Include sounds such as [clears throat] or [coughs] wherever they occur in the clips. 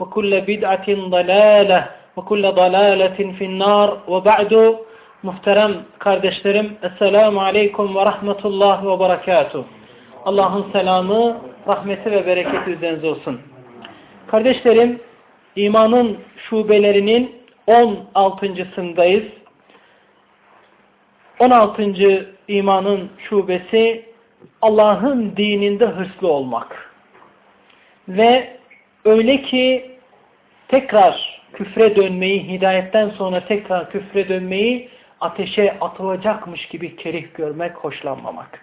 وكل بدعة ضلالة وكل ضلالة في النار وبعد muhterem kardeşlerim Esselamu Aleyküm ve Rahmetullah ve Berekatuh Allah'ın selamı, rahmeti ve bereketi üzerinize olsun. Kardeşlerim, imanın şubelerinin 16.sındayız. 16. imanın şubesi Allah'ın dininde hırslı olmak. Ve öyle ki tekrar küfre dönmeyi, hidayetten sonra tekrar küfre dönmeyi ateşe atılacakmış gibi kerih görmek, hoşlanmamak.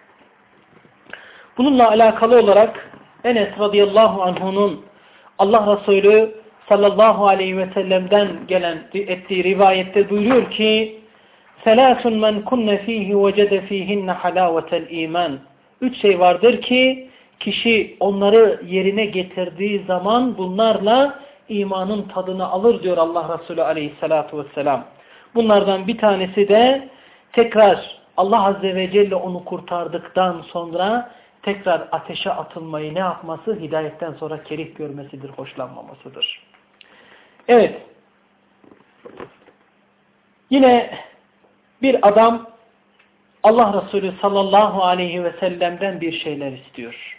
Bununla alakalı olarak Enes radıyallahu anh'unun Allah Resulü sallallahu aleyhi ve sellem'den gelen ettiği rivayette buyuruyor ki Selâsun men kunne fîhi vecede fîhinne halâvetel iman. Üç şey vardır ki kişi onları yerine getirdiği zaman bunlarla imanın tadını alır diyor Allah Resulü aleyhissalatu vesselam. Bunlardan bir tanesi de tekrar Allah Azze ve Celle onu kurtardıktan sonra tekrar ateşe atılmayı ne yapması? Hidayetten sonra kerih görmesidir, hoşlanmamasıdır. Evet. Yine bir adam Allah Resulü sallallahu aleyhi ve sellem'den bir şeyler istiyor.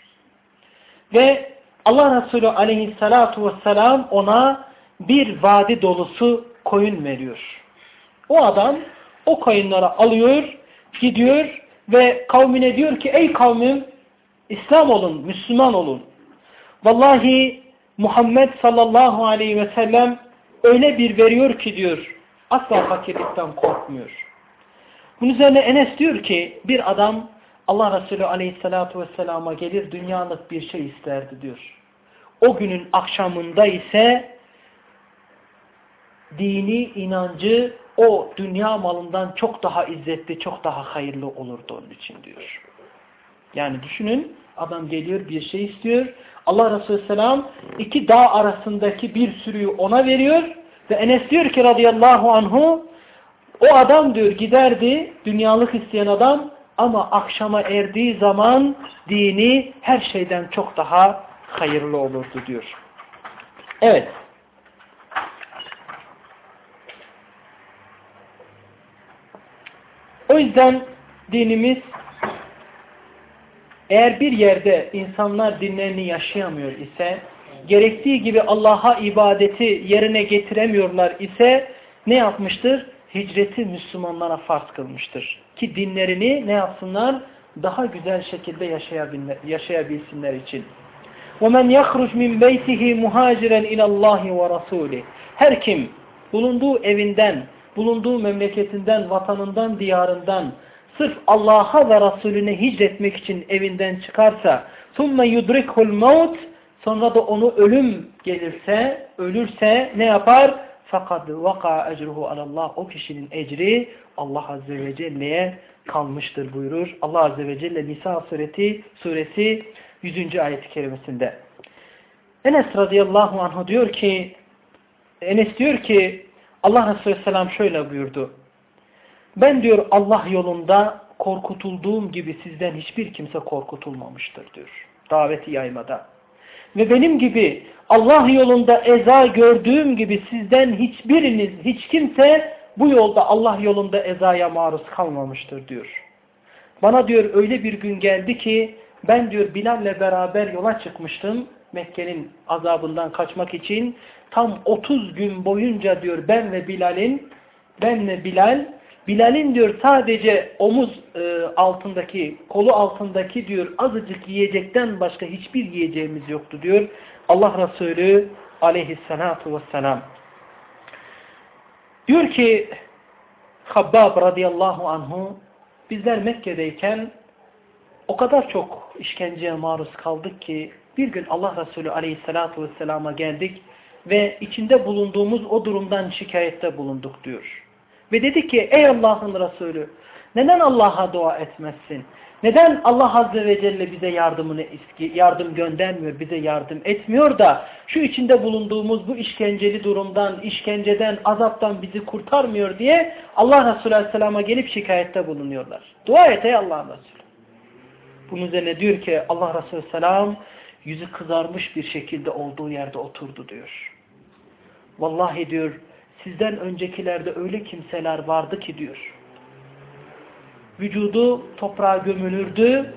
Ve Allah Resulü aleyhissalatu vesselam ona bir vadi dolusu koyun veriyor. O adam o koyunları alıyor, gidiyor ve kavmine diyor ki ey kavmim İslam olun, Müslüman olun. Vallahi Muhammed sallallahu aleyhi ve sellem öyle bir veriyor ki diyor asla fakirlikten korkmuyor. Bunun üzerine Enes diyor ki bir adam Allah Resulü aleyhissalatu vesselama gelir dünyalık bir şey isterdi diyor. O günün akşamında ise dini inancı o dünya malından çok daha izzetli, çok daha hayırlı olurdu onun için diyor. Yani düşünün adam geliyor bir şey istiyor. Allah Resulü Selam iki dağ arasındaki bir sürüyü ona veriyor ve Enes diyor ki radıyallahu anhu o adam diyor giderdi dünyalık isteyen adam ama akşama erdiği zaman dini her şeyden çok daha hayırlı olurdu diyor. Evet. O yüzden dinimiz eğer bir yerde insanlar dinlerini yaşayamıyor ise, gerektiği gibi Allah'a ibadeti yerine getiremiyorlar ise ne yapmıştır? Hicreti Müslümanlara farz kılmıştır. Ki dinlerini ne yapsınlar? Daha güzel şekilde yaşayabilsinler için. وَمَنْ يَخْرُجْ مِنْ بَيْتِهِ مُهَاجِرًا اِلَى اللّٰهِ وَرَسُولِهِ Her kim bulunduğu evinden, bulunduğu memleketinden, vatanından, diyarından sırf Allah'a ve Resulüne hicretmek için evinden çıkarsa ثُمَّ يُدْرِكْهُ الْمَوْتِ Sonra da onu ölüm gelirse, ölürse ne yapar? Fakat vaka ecruhu alallah. O kişinin ecri Allah Azze ve Celle'ye kalmıştır buyurur. Allah Azze ve Celle Nisa sureti, suresi 100. ayet-i kerimesinde. Enes radıyallahu anh diyor ki Enes diyor ki Allah Resulü Aleyhisselam şöyle buyurdu. Ben diyor Allah yolunda korkutulduğum gibi sizden hiçbir kimse korkutulmamıştır diyor. Daveti yaymada. Ve benim gibi Allah yolunda eza gördüğüm gibi sizden hiçbiriniz, hiç kimse bu yolda Allah yolunda ezaya maruz kalmamıştır diyor. Bana diyor öyle bir gün geldi ki ben diyor Bilal'le beraber yola çıkmıştım. Mekke'nin azabından kaçmak için tam 30 gün boyunca diyor ben ve Bilal'in ben ve Bilal Bilal'in diyor sadece omuz e, altındaki, kolu altındaki diyor azıcık yiyecekten başka hiçbir yiyeceğimiz yoktu diyor. Allah Resulü aleyhissalatu vesselam. Diyor ki Habbab radıyallahu anhu bizler Mekke'deyken o kadar çok işkenceye maruz kaldık ki bir gün Allah Resulü aleyhissalatu vesselama geldik ve içinde bulunduğumuz o durumdan şikayette bulunduk diyor. Ve dedi ki ey Allah'ın Resulü neden Allah'a dua etmezsin? Neden Allah Azze ve Celle bize yardımını yardım göndermiyor, bize yardım etmiyor da şu içinde bulunduğumuz bu işkenceli durumdan, işkenceden, azaptan bizi kurtarmıyor diye Allah Resulü Aleyhisselam'a gelip şikayette bulunuyorlar. Dua et ey Allah'ın Resulü. Bunun üzerine diyor ki Allah Resulü Aleyhisselam yüzü kızarmış bir şekilde olduğu yerde oturdu diyor. Vallahi diyor sizden öncekilerde öyle kimseler vardı ki diyor. Vücudu toprağa gömülürdü.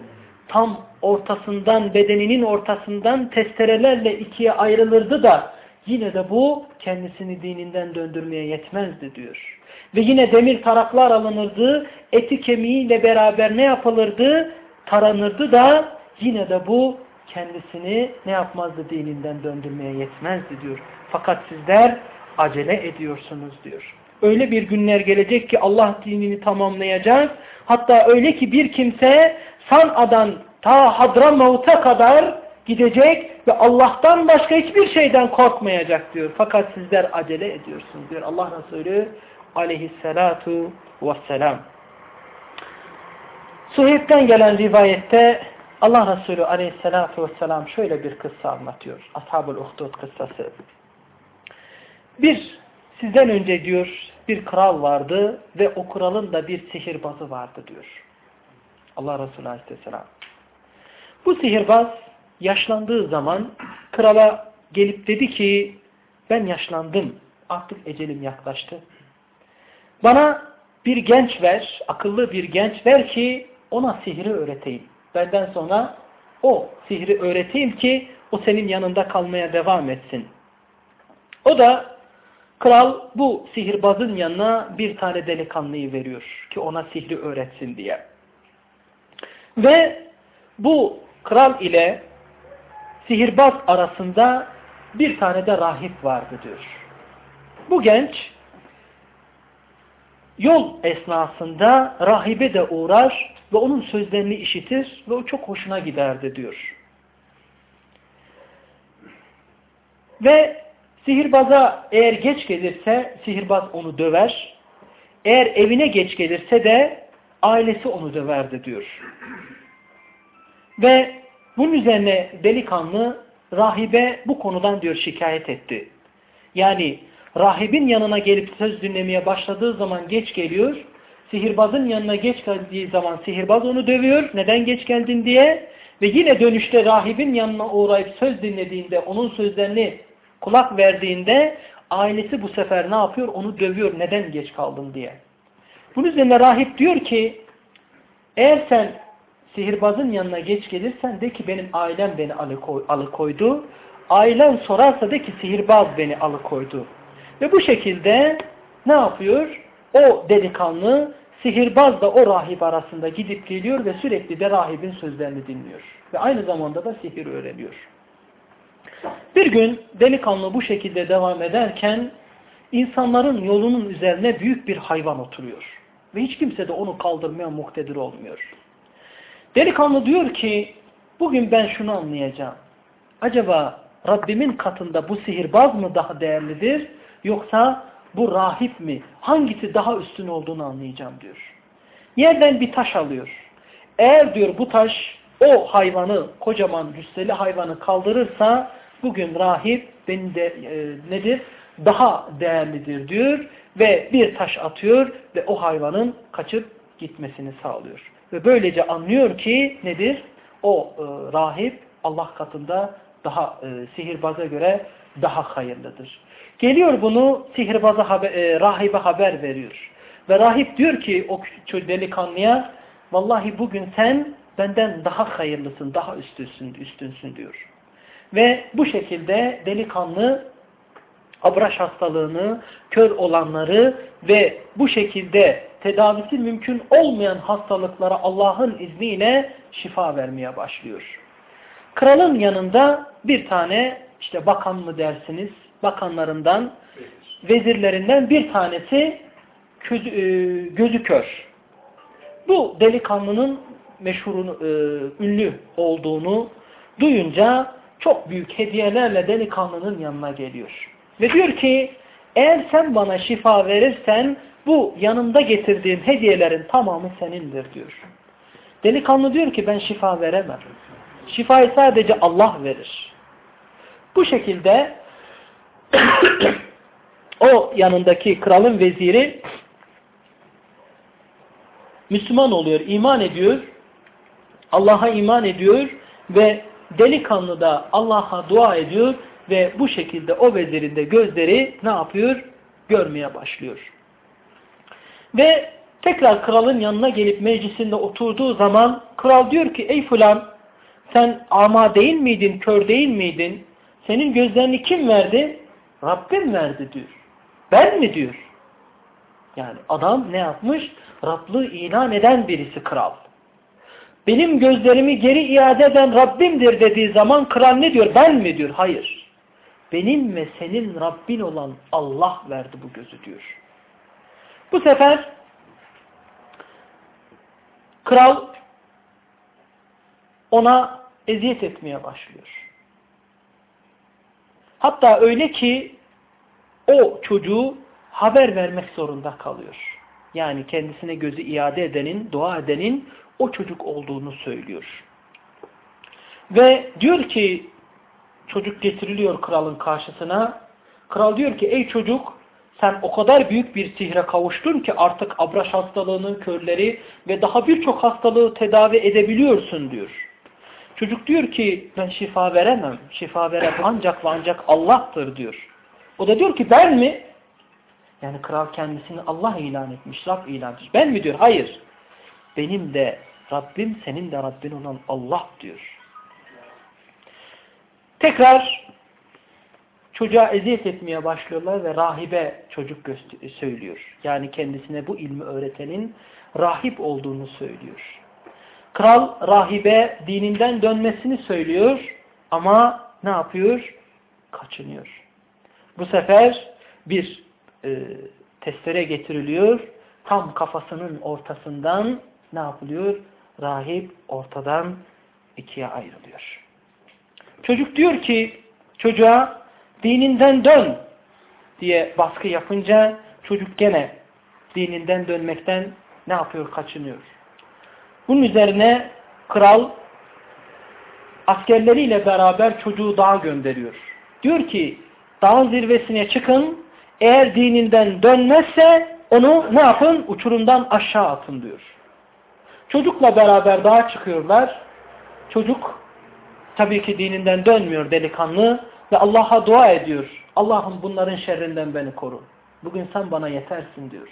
Tam ortasından, bedeninin ortasından testerelerle ikiye ayrılırdı da yine de bu kendisini dininden döndürmeye yetmezdi diyor. Ve yine demir taraklar alınırdı, eti kemiğiyle beraber ne yapılırdı? Taranırdı da yine de bu kendisini ne yapmazdı dininden döndürmeye yetmezdi diyor. Fakat sizler acele ediyorsunuz diyor. Öyle bir günler gelecek ki Allah dinini tamamlayacak. Hatta öyle ki bir kimse San'a'dan ta Hadramavut'a kadar gidecek ve Allah'tan başka hiçbir şeyden korkmayacak diyor. Fakat sizler acele ediyorsunuz diyor Allah Resulü aleyhissalatu vesselam. Suheyb'den gelen rivayette Allah Resulü aleyhissalatu vesselam şöyle bir kıssa anlatıyor. Ashab-ül Uhdud kıssası. Bir, sizden önce diyor bir kral vardı ve o kralın da bir sihirbazı vardı diyor. Allah Resulü Aleyhisselam. Bu sihirbaz yaşlandığı zaman krala gelip dedi ki ben yaşlandım artık ecelim yaklaştı. Bana bir genç ver, akıllı bir genç ver ki ona sihri öğreteyim. Benden sonra o sihri öğreteyim ki o senin yanında kalmaya devam etsin. O da Kral bu sihirbazın yanına bir tane delikanlıyı veriyor ki ona sihri öğretsin diye. Ve bu kral ile sihirbaz arasında bir tane de rahip vardı diyor. Bu genç yol esnasında rahibe de uğrar ve onun sözlerini işitir ve o çok hoşuna giderdi diyor. Ve Sihirbaza eğer geç gelirse sihirbaz onu döver. Eğer evine geç gelirse de ailesi onu döverdi diyor. Ve bunun üzerine delikanlı rahibe bu konudan diyor şikayet etti. Yani rahibin yanına gelip söz dinlemeye başladığı zaman geç geliyor. Sihirbazın yanına geç geldiği zaman sihirbaz onu dövüyor. Neden geç geldin diye. Ve yine dönüşte rahibin yanına uğrayıp söz dinlediğinde onun sözlerini kulak verdiğinde ailesi bu sefer ne yapıyor? Onu dövüyor neden geç kaldın diye. Bunun üzerine rahip diyor ki eğer sen sihirbazın yanına geç gelirsen de ki benim ailem beni alıkoydu. Ailen sorarsa de ki sihirbaz beni alıkoydu. Ve bu şekilde ne yapıyor? O delikanlı sihirbaz da o rahip arasında gidip geliyor ve sürekli de rahibin sözlerini dinliyor. Ve aynı zamanda da sihir öğreniyor. Bir gün delikanlı bu şekilde devam ederken insanların yolunun üzerine büyük bir hayvan oturuyor. Ve hiç kimse de onu kaldırmaya muhtedir olmuyor. Delikanlı diyor ki bugün ben şunu anlayacağım. Acaba Rabbimin katında bu sihirbaz mı daha değerlidir yoksa bu rahip mi? Hangisi daha üstün olduğunu anlayacağım diyor. Yerden bir taş alıyor. Eğer diyor bu taş o hayvanı, kocaman cüsseli hayvanı kaldırırsa bugün rahip beni de e, nedir? daha değerlidir diyor ve bir taş atıyor ve o hayvanın kaçıp gitmesini sağlıyor. Ve böylece anlıyor ki nedir? O e, rahip Allah katında daha e, sihirbaza göre daha hayırlıdır. Geliyor bunu sihirbaza haber, e, rahibe haber veriyor. Ve rahip diyor ki o delikanlıya vallahi bugün sen benden daha hayırlısın, daha üstünsün, üstünsün diyor. Ve bu şekilde delikanlı abraş hastalığını, kör olanları ve bu şekilde tedavisi mümkün olmayan hastalıklara Allah'ın izniyle şifa vermeye başlıyor. Kralın yanında bir tane işte bakan mı dersiniz, bakanlarından, vezirlerinden bir tanesi gözü, e, gözü kör. Bu delikanlının meşhurun, e, ünlü olduğunu duyunca çok büyük hediyelerle delikanlının yanına geliyor. Ve diyor ki eğer sen bana şifa verirsen bu yanımda getirdiğim hediyelerin tamamı senindir diyor. Delikanlı diyor ki ben şifa veremem. Şifayı sadece Allah verir. Bu şekilde [coughs] o yanındaki kralın veziri Müslüman oluyor, iman ediyor, Allah'a iman ediyor ve delikanlı da Allah'a dua ediyor ve bu şekilde o vezirin de gözleri ne yapıyor? Görmeye başlıyor. Ve tekrar kralın yanına gelip meclisinde oturduğu zaman kral diyor ki ey fulan sen ama değil miydin, kör değil miydin? Senin gözlerini kim verdi? Rabbim verdi diyor. Ben mi diyor. Yani adam ne yapmış? Rablığı ilan eden birisi kral. Benim gözlerimi geri iade eden Rabbimdir dediği zaman kral ne diyor? Ben mi diyor? Hayır. Benim ve senin Rabbin olan Allah verdi bu gözü diyor. Bu sefer kral ona eziyet etmeye başlıyor. Hatta öyle ki o çocuğu haber vermek zorunda kalıyor. Yani kendisine gözü iade edenin, dua edenin o çocuk olduğunu söylüyor. Ve diyor ki çocuk getiriliyor kralın karşısına. Kral diyor ki ey çocuk sen o kadar büyük bir sihre kavuştun ki artık abraş hastalığının körleri ve daha birçok hastalığı tedavi edebiliyorsun diyor. Çocuk diyor ki ben şifa veremem. Şifa veren ancak ve ancak Allah'tır diyor. O da diyor ki ben mi? Yani kral kendisini Allah ilan etmiş, Rab ilan etmiş. Ben mi diyor? Hayır. Benim de Rabbim, senin de Rabbin olan Allah diyor. Tekrar çocuğa eziyet etmeye başlıyorlar ve rahibe çocuk söylüyor. Yani kendisine bu ilmi öğretenin rahip olduğunu söylüyor. Kral rahibe dininden dönmesini söylüyor ama ne yapıyor? Kaçınıyor. Bu sefer bir e, testere getiriliyor. Tam kafasının ortasından ne yapılıyor? Rahip ortadan ikiye ayrılıyor. Çocuk diyor ki çocuğa dininden dön diye baskı yapınca çocuk gene dininden dönmekten ne yapıyor? Kaçınıyor. Bunun üzerine kral askerleriyle beraber çocuğu dağa gönderiyor. Diyor ki dağın zirvesine çıkın eğer dininden dönmezse onu ne yapın? Uçurumdan aşağı atın diyor. Çocukla beraber dağa çıkıyorlar. Çocuk tabii ki dininden dönmüyor delikanlı ve Allah'a dua ediyor. Allah'ım bunların şerrinden beni koru. Bugün sen bana yetersin diyor.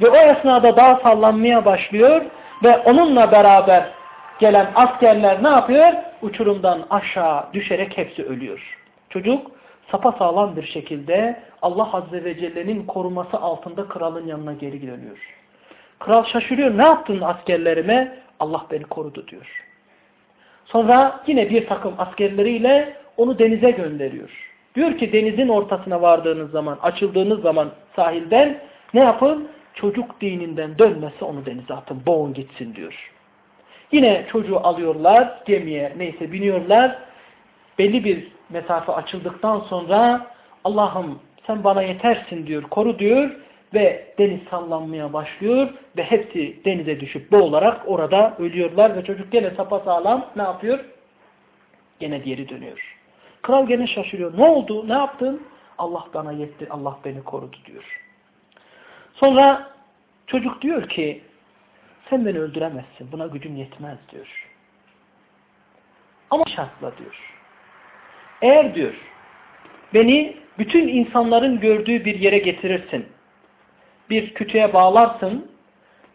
Ve o esnada dağ sallanmaya başlıyor ve onunla beraber gelen askerler ne yapıyor? Uçurumdan aşağı düşerek hepsi ölüyor. Çocuk sapasağlam bir şekilde Allah Azze ve Celle'nin koruması altında kralın yanına geri dönüyor. Kral şaşırıyor. Ne yaptın askerlerime? Allah beni korudu diyor. Sonra yine bir takım askerleriyle onu denize gönderiyor. Diyor ki denizin ortasına vardığınız zaman, açıldığınız zaman sahilden ne yapın? Çocuk dininden dönmesi onu denize atın, boğun gitsin diyor. Yine çocuğu alıyorlar, gemiye neyse biniyorlar. Belli bir mesafe açıldıktan sonra Allah'ım sen bana yetersin diyor, koru diyor ve deniz sallanmaya başlıyor ve hepsi denize düşüp boğularak orada ölüyorlar ve çocuk gene sapasağlam ne yapıyor? Gene geri dönüyor. Kral gene şaşırıyor. Ne oldu? Ne yaptın? Allah bana yetti, Allah beni korudu diyor. Sonra çocuk diyor ki sen beni öldüremezsin, buna gücüm yetmez diyor. Ama şartla diyor. Eğer diyor beni bütün insanların gördüğü bir yere getirirsin. Bir kütüğe bağlarsın.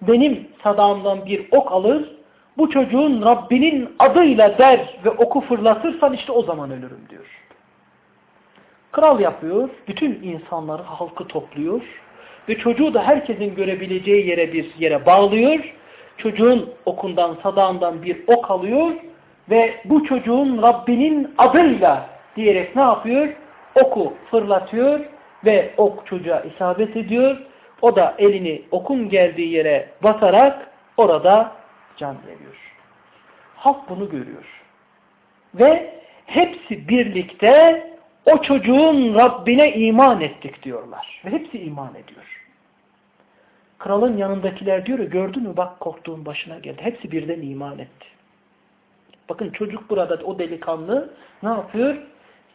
Benim sadağımdan bir ok alır. Bu çocuğun Rabbinin adıyla der ve oku fırlatırsan işte o zaman ölürüm diyor. Kral yapıyor. Bütün insanları, halkı topluyor. Ve çocuğu da herkesin görebileceği yere bir yere bağlıyor. Çocuğun okundan, sadağından bir ok alıyor. Ve bu çocuğun Rabbinin adıyla diyerek ne yapıyor? Oku fırlatıyor ve ok çocuğa isabet ediyor. O da elini okun geldiği yere basarak orada can veriyor. Halk bunu görüyor. Ve hepsi birlikte o çocuğun Rabbine iman ettik diyorlar. Ve hepsi iman ediyor. Kralın yanındakiler diyor gördün mü bak korktuğun başına geldi. Hepsi birden iman etti. Bakın çocuk burada o delikanlı ne yapıyor?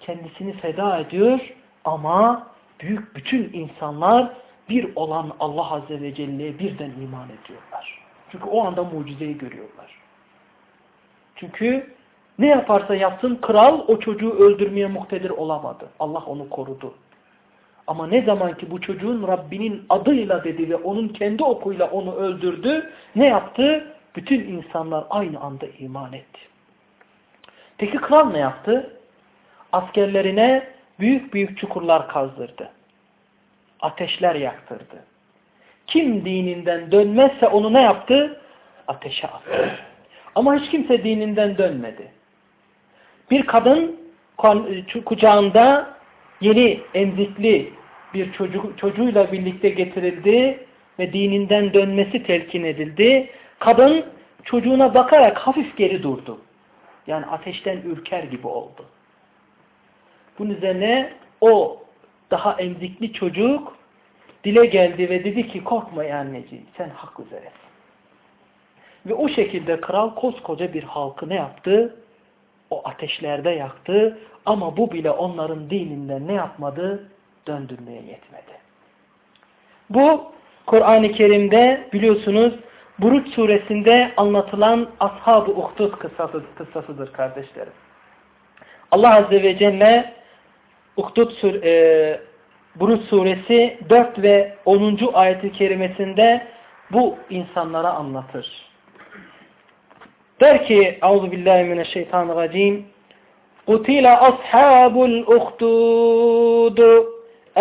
Kendisini feda ediyor ama büyük bütün insanlar bir olan Allah Azze ve Celle'ye birden iman ediyorlar. Çünkü o anda mucizeyi görüyorlar. Çünkü ne yaparsa yapsın kral o çocuğu öldürmeye muktedir olamadı. Allah onu korudu. Ama ne zaman ki bu çocuğun Rabbinin adıyla dedi ve onun kendi okuyla onu öldürdü, ne yaptı? Bütün insanlar aynı anda iman etti. Peki kral ne yaptı? Askerlerine büyük büyük çukurlar kazdırdı. Ateşler yaktırdı. Kim dininden dönmezse onu ne yaptı? Ateşe attı. Ama hiç kimse dininden dönmedi. Bir kadın kucağında yeni emzikli bir çocuk, çocuğuyla birlikte getirildi ve dininden dönmesi telkin edildi. Kadın çocuğuna bakarak hafif geri durdu. Yani ateşten ürker gibi oldu. Bunun üzerine o daha emzikli çocuk dile geldi ve dedi ki korkma anneciğim sen hak üzeresin. Ve o şekilde kral koskoca bir halkı ne yaptı? O ateşlerde yaktı ama bu bile onların dininden ne yapmadı? Döndürmeye yetmedi. Bu Kur'an-ı Kerim'de biliyorsunuz Buruç suresinde anlatılan Ashab-ı Uhdud kıssası, kıssasıdır kardeşlerim. Allah Azze ve Celle Uhdud sur e, Buruç suresi 4 ve 10. ayet-i kerimesinde bu insanlara anlatır. Der ki Euzubillahimineşşeytanirracim قُتِلَ أَصْحَابُ الْأُخْدُودُ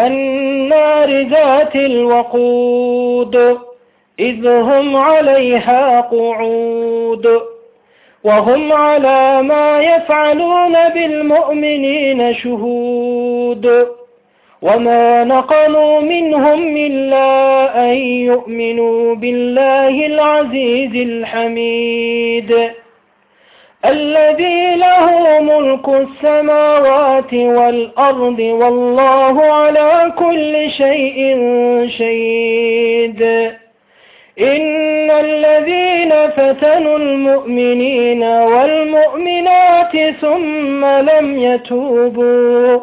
النَّارِ ذَاتِ الْوَقُودُ إذ هم عليها قعود وهم على ما يفعلون بالمؤمنين شهود. وما نقموا منهم إلا أن يؤمنوا بالله العزيز الحميد. الذي له ملك السماوات والأرض والله على كل شيء شهيد. إن الذين فتنوا المؤمنين والمؤمنات ثم لم يتوبوا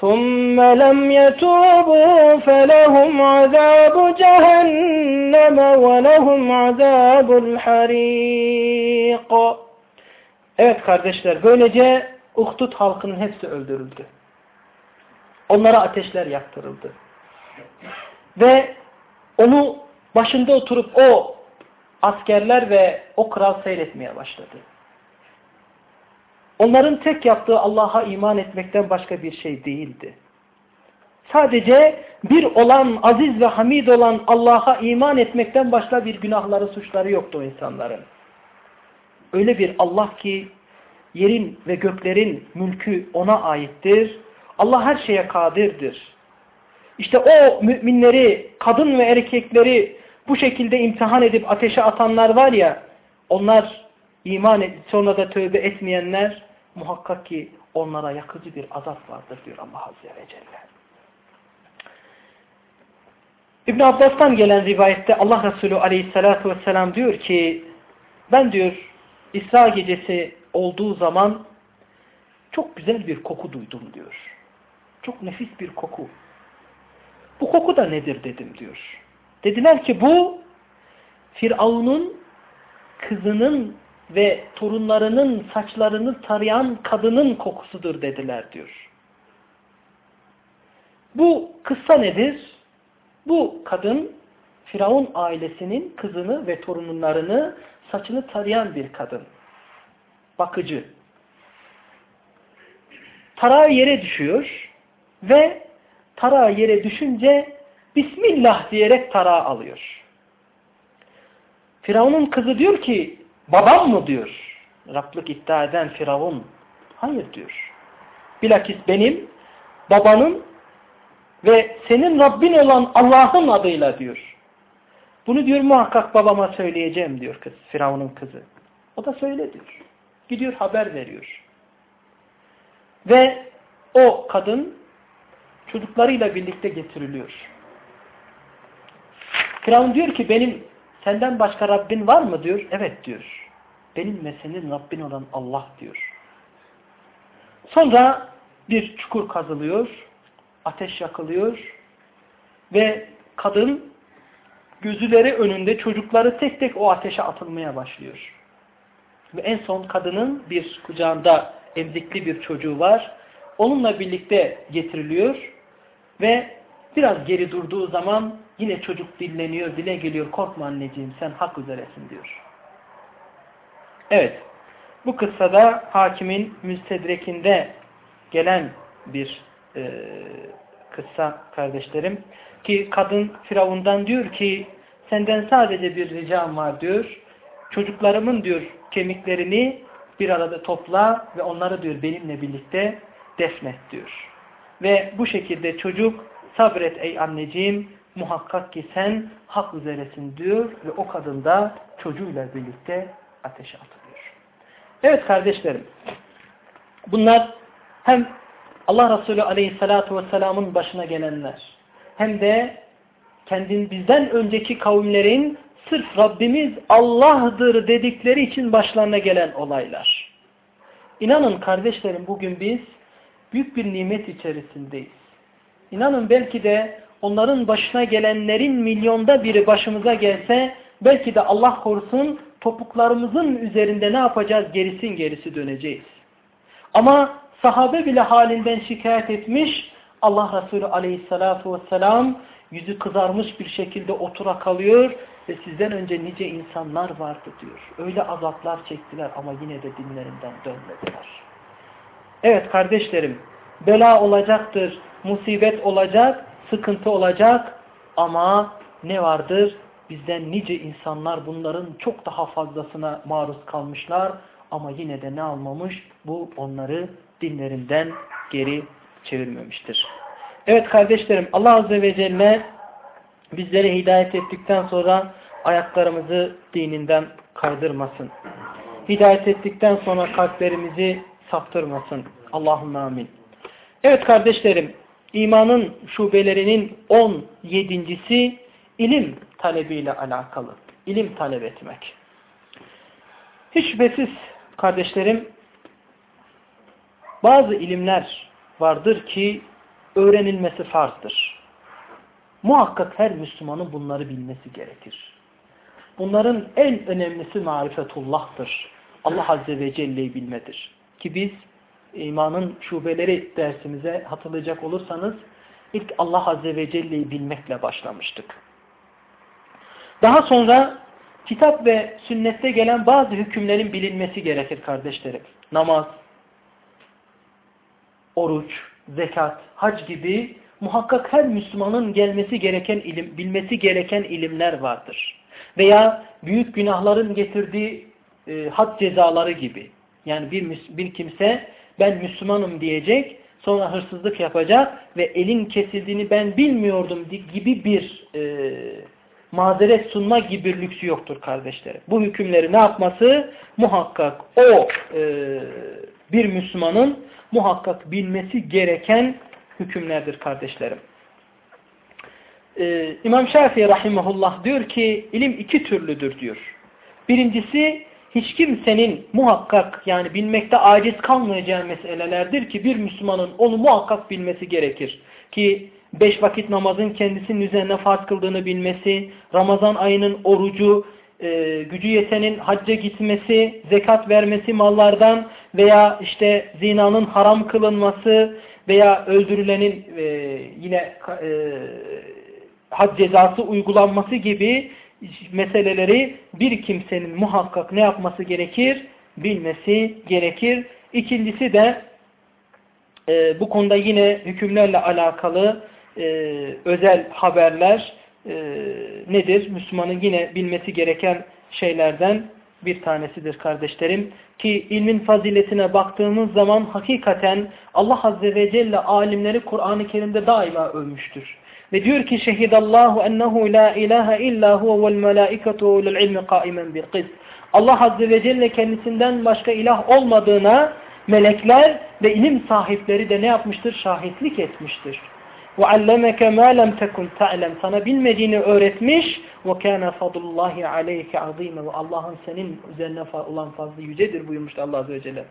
ثم لم يتوبوا فلهم عذاب جهنم ولهم عذاب الحريق Evet kardeşler böylece Uhdud halkının hepsi öldürüldü. Onlara ateşler yaktırıldı. Ve onu başında oturup o askerler ve o kral seyretmeye başladı. Onların tek yaptığı Allah'a iman etmekten başka bir şey değildi. Sadece bir olan, aziz ve hamid olan Allah'a iman etmekten başka bir günahları, suçları yoktu o insanların. Öyle bir Allah ki yerin ve göklerin mülkü ona aittir. Allah her şeye kadirdir. İşte o müminleri, kadın ve erkekleri bu şekilde imtihan edip ateşe atanlar var ya, onlar iman edip sonra da tövbe etmeyenler muhakkak ki onlara yakıcı bir azap vardır diyor Allah Azze ve Celle. İbn Abbas'tan gelen rivayette Allah Resulü Aleyhisselatü vesselam diyor ki ben diyor İsra gecesi olduğu zaman çok güzel bir koku duydum diyor. Çok nefis bir koku. Bu koku da nedir dedim diyor. Dediler ki bu Firavun'un kızının ve torunlarının saçlarını tarayan kadının kokusudur dediler diyor. Bu kıssa nedir? Bu kadın Firavun ailesinin kızını ve torunlarını saçını tarayan bir kadın. Bakıcı. Tarağı yere düşüyor ve tarağı yere düşünce Bismillah diyerek tarağı alıyor. Firavun'un kızı diyor ki babam mı diyor. Rablık iddia eden Firavun. Hayır diyor. Bilakis benim babanın ve senin Rabbin olan Allah'ın adıyla diyor. Bunu diyor muhakkak babama söyleyeceğim diyor kız, Firavun'un kızı. O da söyle diyor. Gidiyor haber veriyor. Ve o kadın çocuklarıyla birlikte getiriliyor. Firavun diyor ki benim senden başka Rabbin var mı diyor. Evet diyor. Benim ve senin Rabbin olan Allah diyor. Sonra bir çukur kazılıyor. Ateş yakılıyor. Ve kadın gözüleri önünde çocukları tek tek o ateşe atılmaya başlıyor. Ve en son kadının bir kucağında emzikli bir çocuğu var. Onunla birlikte getiriliyor ve biraz geri durduğu zaman yine çocuk dilleniyor, dile geliyor. Korkma anneciğim sen hak üzeresin diyor. Evet. Bu kıssada hakimin müstedrekinde gelen bir e, kıssa kardeşlerim. Ki kadın Firavundan diyor ki senden sadece bir ricam var diyor. Çocuklarımın diyor kemiklerini bir arada topla ve onları diyor benimle birlikte defnet diyor. Ve bu şekilde çocuk sabret ey anneciğim muhakkak ki sen hak üzeresin diyor ve o kadın da çocuğuyla birlikte ateşe atılıyor. Evet kardeşlerim bunlar hem Allah Resulü aleyhissalatu vesselamın başına gelenler hem de kendin bizden önceki kavimlerin sırf Rabbimiz Allah'dır dedikleri için başlarına gelen olaylar. İnanın kardeşlerim bugün biz büyük bir nimet içerisindeyiz. İnanın belki de onların başına gelenlerin milyonda biri başımıza gelse belki de Allah korusun topuklarımızın üzerinde ne yapacağız gerisin gerisi döneceğiz. Ama sahabe bile halinden şikayet etmiş Allah Resulü aleyhissalatu vesselam yüzü kızarmış bir şekilde otura kalıyor ve sizden önce nice insanlar vardı diyor. Öyle azaplar çektiler ama yine de dinlerinden dönmediler. Evet kardeşlerim bela olacaktır, musibet olacak, sıkıntı olacak ama ne vardır? Bizden nice insanlar bunların çok daha fazlasına maruz kalmışlar ama yine de ne almamış? Bu onları dinlerinden geri çevirmemiştir. Evet kardeşlerim Allah Azze ve Celle bizleri hidayet ettikten sonra ayaklarımızı dininden kaydırmasın. Hidayet ettikten sonra kalplerimizi saptırmasın. Allahümme amin. Evet kardeşlerim imanın şubelerinin 17.si ilim talebiyle alakalı. İlim talep etmek. Hiç şüphesiz kardeşlerim bazı ilimler vardır ki öğrenilmesi farzdır. Muhakkak her Müslümanın bunları bilmesi gerekir. Bunların en önemlisi marifetullah'tır. Allah Azze ve Celle'yi bilmedir. Ki biz imanın şubeleri dersimize hatırlayacak olursanız ilk Allah Azze ve Celle'yi bilmekle başlamıştık. Daha sonra kitap ve sünnette gelen bazı hükümlerin bilinmesi gerekir kardeşlerim. Namaz, oruç, zekat, hac gibi muhakkak her Müslümanın gelmesi gereken ilim, bilmesi gereken ilimler vardır. Veya büyük günahların getirdiği e, had cezaları gibi. Yani bir, bir kimse ben Müslümanım diyecek, sonra hırsızlık yapacak ve elin kesildiğini ben bilmiyordum gibi bir e, mazeret sunma gibi lüksü yoktur kardeşlerim. Bu hükümleri ne yapması? Muhakkak o e, bir Müslümanın muhakkak bilmesi gereken hükümlerdir kardeşlerim. Ee, İmam Şafii rahimahullah diyor ki ilim iki türlüdür diyor. Birincisi hiç kimsenin muhakkak yani bilmekte aciz kalmayacağı meselelerdir ki bir Müslümanın onu muhakkak bilmesi gerekir. Ki beş vakit namazın kendisinin üzerine farz kıldığını bilmesi, Ramazan ayının orucu, e, gücü yetenin hacca gitmesi, zekat vermesi mallardan veya işte zinanın haram kılınması veya öldürülenin e, yine e, had cezası uygulanması gibi meseleleri bir kimsenin muhakkak ne yapması gerekir? Bilmesi gerekir. İkincisi de e, bu konuda yine hükümlerle alakalı e, özel haberler e, nedir? Müslümanın yine bilmesi gereken şeylerden bir tanesidir kardeşlerim. Ki ilmin faziletine baktığımız zaman hakikaten Allah Azze ve Celle alimleri Kur'an-ı Kerim'de daima övmüştür. Ve diyor ki şehidallahu ennehu la ilahe illa huve vel melaiketu ulul ilmi kaimen bil qist. Allah Azze ve Celle kendisinden başka ilah olmadığına melekler ve ilim sahipleri de ne yapmıştır? Şahitlik etmiştir. وَعَلَّمَكَ مَا لَمْ تَكُنْ تَعْلَمْ Sana bilmediğini öğretmiş. وَكَانَ فَضُلُ اللّٰهِ عَلَيْكَ عَظِيمًا Ve Allah'ın senin üzerine olan fazla yücedir buyurmuştu Allah Azze ve Celle.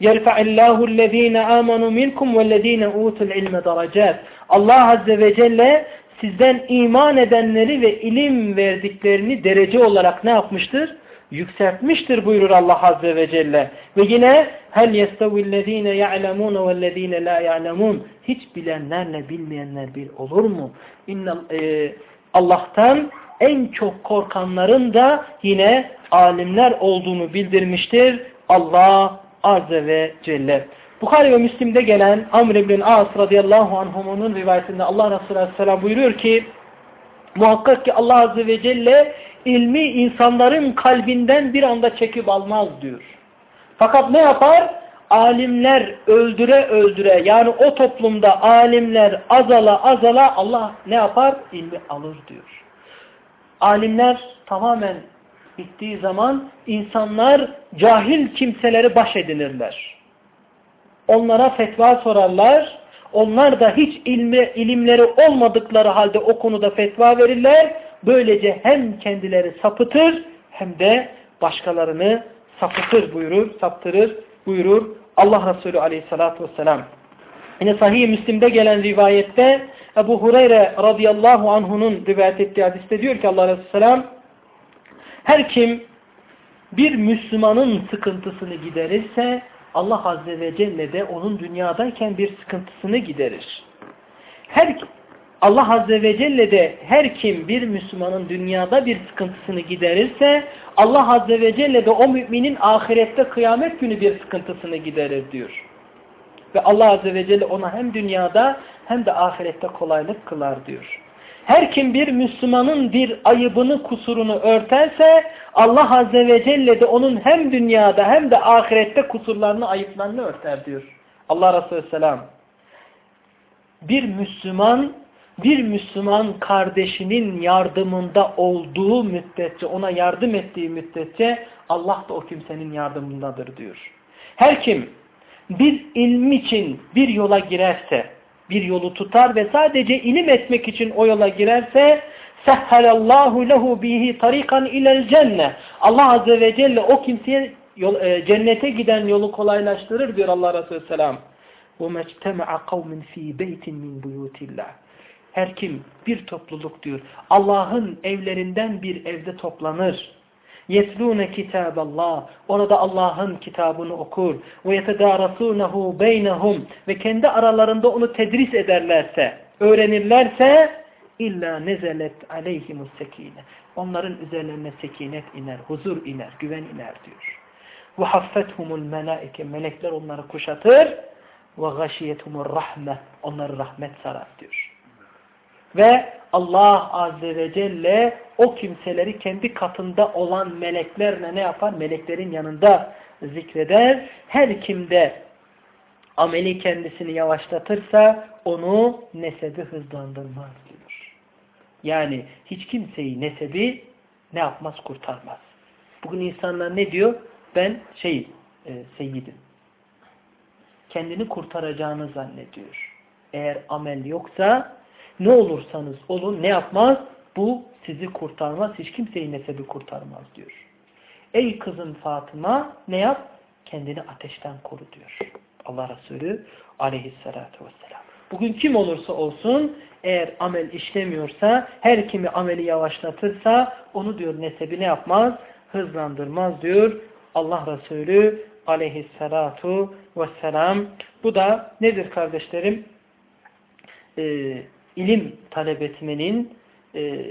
يَرْفَعِ اللّٰهُ الَّذ۪ينَ آمَنُوا مِنْكُمْ وَالَّذ۪ينَ اُوتُوا الْعِلْمَ دَرَجَاتٍ Allah Azze ve Celle sizden iman edenleri ve ilim verdiklerini derece olarak ne yapmıştır? Yükseltmiştir buyurur Allah Azze ve Celle. Ve yine hel yestevillezine ya'lemun vellezine la ya'lemun hiç bilenlerle bilmeyenler bir olur mu? İnne, Allah'tan en çok korkanların da yine alimler olduğunu bildirmiştir Allah Azze ve Celle. Bukhari ve Müslim'de gelen Amr ibn As radıyallahu anhumunun rivayetinde Allah Resulü aleyhisselam buyuruyor ki muhakkak ki Allah Azze ve Celle ilmi insanların kalbinden bir anda çekip almaz diyor. Fakat ne yapar? Alimler öldüre öldüre yani o toplumda alimler azala azala Allah ne yapar? İlmi alır diyor. Alimler tamamen bittiği zaman insanlar cahil kimseleri baş edinirler. Onlara fetva sorarlar. Onlar da hiç ilmi, ilimleri olmadıkları halde o konuda fetva verirler. Böylece hem kendileri sapıtır hem de başkalarını sapıtır buyurur, saptırır buyurur Allah Resulü aleyhissalatü vesselam. Yine sahih Müslim'de gelen rivayette Ebu Hureyre radıyallahu anhunun rivayet ettiği hadiste diyor ki Allah Resulü selam her kim bir Müslümanın sıkıntısını giderirse Allah Azze ve Celle de onun dünyadayken bir sıkıntısını giderir. Her Allah Azze ve Celle de her kim bir Müslümanın dünyada bir sıkıntısını giderirse Allah Azze ve Celle de o müminin ahirette kıyamet günü bir sıkıntısını giderir diyor. Ve Allah Azze ve Celle ona hem dünyada hem de ahirette kolaylık kılar diyor. Her kim bir Müslümanın bir ayıbını, kusurunu örterse Allah Azze ve Celle de onun hem dünyada hem de ahirette kusurlarını, ayıplarını örter diyor. Allah Resulü Selam. Bir Müslüman bir Müslüman kardeşinin yardımında olduğu müddetçe, ona yardım ettiği müddetçe Allah da o kimsenin yardımındadır diyor. Her kim bir ilm için bir yola girerse, bir yolu tutar ve sadece ilim etmek için o yola girerse sehhalallahu lehu bihi tarikan ilel cenne. Allah azze ve celle o kimseye yol, e, cennete giden yolu kolaylaştırır diyor Allah Resulü selam. وَمَجْتَمَعَ قَوْمٍ ف۪ي بَيْتٍ مِنْ بُيُوتِ اللّٰهِ her kim bir topluluk diyor. Allah'ın evlerinden bir evde toplanır. Yetlûne kitâballah. Orada Allah'ın kitabını okur. Ve yetedârasûnehu beynehum. Ve kendi aralarında onu tedris ederlerse, öğrenirlerse illa nezelet aleyhimus sekine. Onların üzerlerine sekinet iner, huzur iner, güven iner diyor. Ve haffethumul melaike. Melekler onları kuşatır. Ve gâşiyetumur rahme. Onları rahmet sarar diyor. Ve Allah Azze ve Celle o kimseleri kendi katında olan meleklerle ne yapar? Meleklerin yanında zikreder. Her kimde ameli kendisini yavaşlatırsa onu nesebi hızlandırmaz diyor. Yani hiç kimseyi nesebi ne yapmaz kurtarmaz. Bugün insanlar ne diyor? Ben şey e, seyyidim. Kendini kurtaracağını zannediyor. Eğer amel yoksa ne olursanız olun ne yapmaz? Bu sizi kurtarmaz. Hiç kimseyi nesebi kurtarmaz diyor. Ey kızım Fatıma ne yap? Kendini ateşten koru diyor. Allah Resulü aleyhissalatu vesselam. Bugün kim olursa olsun eğer amel işlemiyorsa, her kimi ameli yavaşlatırsa onu diyor nesebi ne yapmaz? Hızlandırmaz diyor Allah Resulü aleyhissalatu vesselam. Bu da nedir kardeşlerim? Ee, ilim talep etmenin e,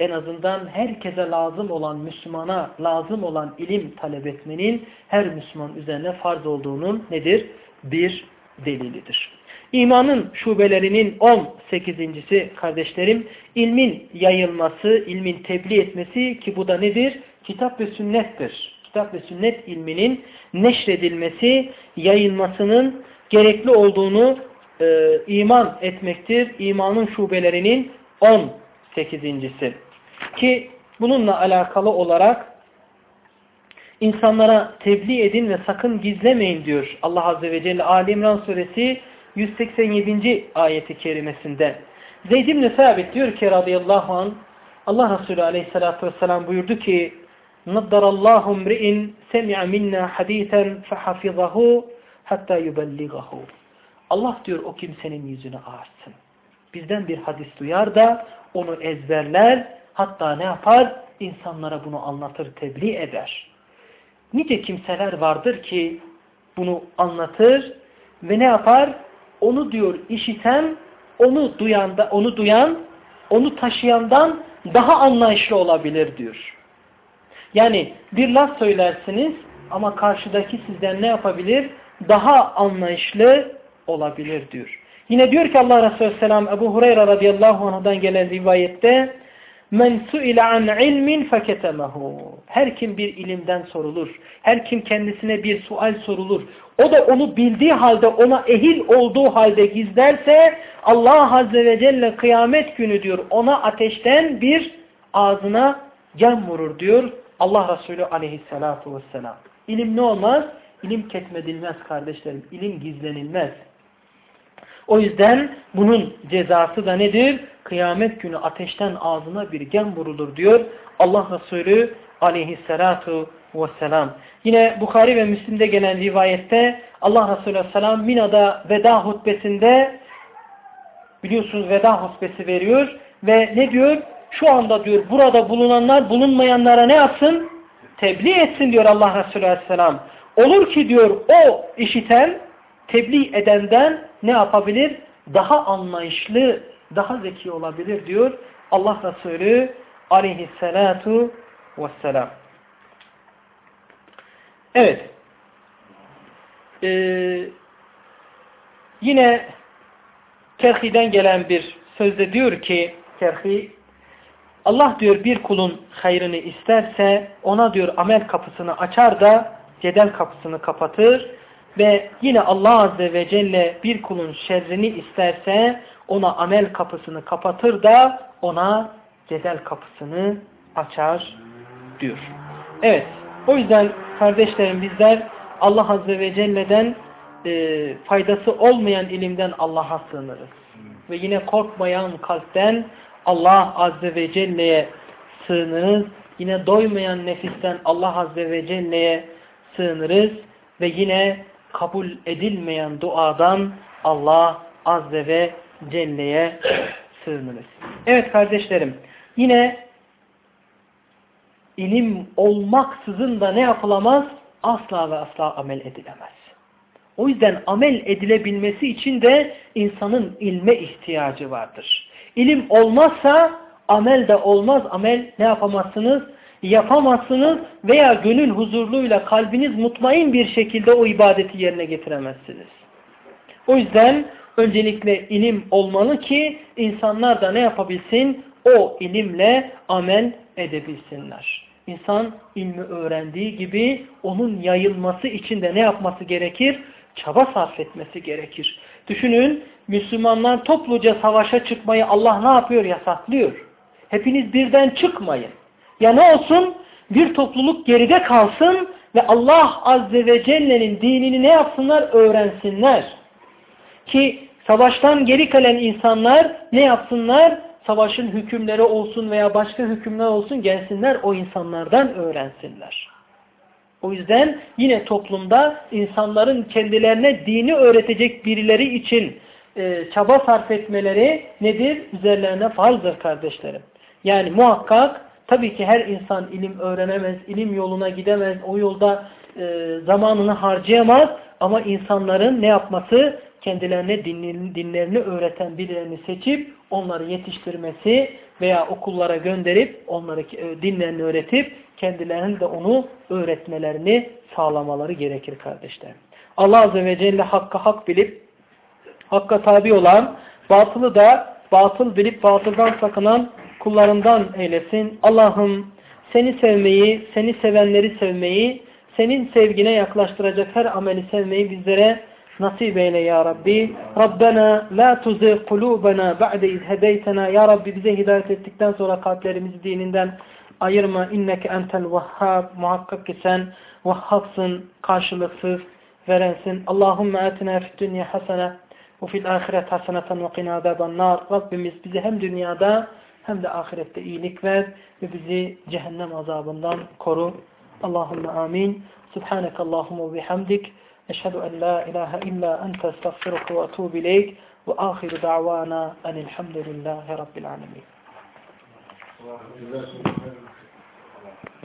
en azından herkese lazım olan Müslümana lazım olan ilim talep etmenin her Müslüman üzerine farz olduğunun nedir? Bir delilidir. İmanın şubelerinin 18.si kardeşlerim ilmin yayılması, ilmin tebliğ etmesi ki bu da nedir? Kitap ve sünnettir. Kitap ve sünnet ilminin neşredilmesi, yayılmasının gerekli olduğunu e, iman etmektir. İmanın şubelerinin 18.si. Ki bununla alakalı olarak insanlara tebliğ edin ve sakın gizlemeyin diyor Allah Azze ve Celle Ali İmran suresi 187. ayeti kerimesinde. Zeyd ibn Sabit diyor ki radıyallahu anh Allah Resulü aleyhissalatü vesselam buyurdu ki Naddarallahu mri'in semi'a minna hadisen fehafizahu hatta yubelligahu. Allah diyor o kimsenin yüzünü ağarsın. Bizden bir hadis duyar da onu ezberler hatta ne yapar? İnsanlara bunu anlatır, tebliğ eder. Nice kimseler vardır ki bunu anlatır ve ne yapar? Onu diyor işiten, onu duyan da onu duyan, onu taşıyandan daha anlayışlı olabilir diyor. Yani bir laf söylersiniz ama karşıdaki sizden ne yapabilir? Daha anlayışlı olabilir diyor. Yine diyor ki Allah Resulü Selam Ebu Hureyre radıyallahu anh'dan gelen rivayette Men su'ile an ilmin feketemehu. Her kim bir ilimden sorulur. Her kim kendisine bir sual sorulur. O da onu bildiği halde ona ehil olduğu halde gizlerse Allah Azze ve Celle kıyamet günü diyor ona ateşten bir ağzına gem vurur diyor Allah Resulü aleyhissalatu vesselam. İlim ne olmaz? İlim ketmedilmez kardeşlerim. İlim gizlenilmez. O yüzden bunun cezası da nedir? Kıyamet günü ateşten ağzına bir gem vurulur diyor Allah Resulü aleyhissalatu vesselam. Yine Bukhari ve Müslim'de gelen rivayette Allah Resulü aleyhisselam Mina'da veda hutbesinde biliyorsunuz veda hutbesi veriyor ve ne diyor? Şu anda diyor burada bulunanlar bulunmayanlara ne yapsın? Tebliğ etsin diyor Allah Resulü aleyhisselam. Olur ki diyor o işiten tebliğ edenden ne yapabilir? Daha anlayışlı, daha zeki olabilir diyor Allah Resulü aleyhissalatu vesselam. Evet. Ee, yine Kerhi'den gelen bir sözde diyor ki Kerhi Allah diyor bir kulun hayrını isterse ona diyor amel kapısını açar da cedel kapısını kapatır ve yine Allah Azze ve Celle bir kulun şerrini isterse ona amel kapısını kapatır da ona cedel kapısını açar diyor. Evet. O yüzden kardeşlerim bizler Allah Azze ve Celle'den e, faydası olmayan ilimden Allah'a sığınırız. Ve yine korkmayan kalpten Allah Azze ve Celle'ye sığınırız. Yine doymayan nefisten Allah Azze ve Celle'ye sığınırız. Ve yine kabul edilmeyen duadan Allah Azze ve Celle'ye [clears throat] sığınırız. Evet kardeşlerim yine ilim olmaksızın da ne yapılamaz? Asla ve asla amel edilemez. O yüzden amel edilebilmesi için de insanın ilme ihtiyacı vardır. İlim olmazsa amel de olmaz. Amel ne yapamazsınız? Yapamazsınız veya gönül huzurluyla kalbiniz mutmain bir şekilde o ibadeti yerine getiremezsiniz. O yüzden öncelikle ilim olmalı ki insanlar da ne yapabilsin? O ilimle amel edebilsinler. İnsan ilmi öğrendiği gibi onun yayılması için de ne yapması gerekir? Çaba sarf etmesi gerekir. Düşünün Müslümanlar topluca savaşa çıkmayı Allah ne yapıyor? Yasaklıyor. Hepiniz birden çıkmayın. Ya ne olsun? Bir topluluk geride kalsın ve Allah Azze ve Celle'nin dinini ne yapsınlar? Öğrensinler. Ki savaştan geri kalan insanlar ne yapsınlar? Savaşın hükümleri olsun veya başka hükümler olsun gelsinler o insanlardan öğrensinler. O yüzden yine toplumda insanların kendilerine dini öğretecek birileri için e, çaba sarf etmeleri nedir? Üzerlerine farzdır kardeşlerim. Yani muhakkak tabii ki her insan ilim öğrenemez, ilim yoluna gidemez, o yolda e, zamanını harcayamaz ama insanların ne yapması? Kendilerine dinlerini, dinlerini öğreten birilerini seçip onları yetiştirmesi veya okullara gönderip onları e, dinlerini öğretip kendilerinin de onu öğretmelerini sağlamaları gerekir kardeşlerim. Allah Azze ve Celle hakka hak bilip hakka tabi olan, batılı da batıl bilip batıldan sakınan kullarından eylesin. Allah'ım seni sevmeyi, seni sevenleri sevmeyi, senin sevgine yaklaştıracak her ameli sevmeyi bizlere nasip eyle ya Rabbi. Rabbena la tuzigh kulubana ba'de iz hedeytena. Ya Rabbi bize hidayet ettikten sonra kalplerimizi dininden ayırma. İnneke entel vahhab. Muhakkak ki sen vahhabsın, karşılıksız verensin. Allahümme atina fid dünya hasene ve fil ahiret haseneten ve qina azaban nar. Rabbimiz bizi hem dünyada hem de ahirette iyilik ver ve bizi cehennem azabından koru. Allahümme amin. Subhaneke Allahümme bihamdik. Eşhedü en la ilahe illa ente estağfiruke ve etubu ileyk. Ve ahiru da'vana enilhamdülillahi rabbil alemin.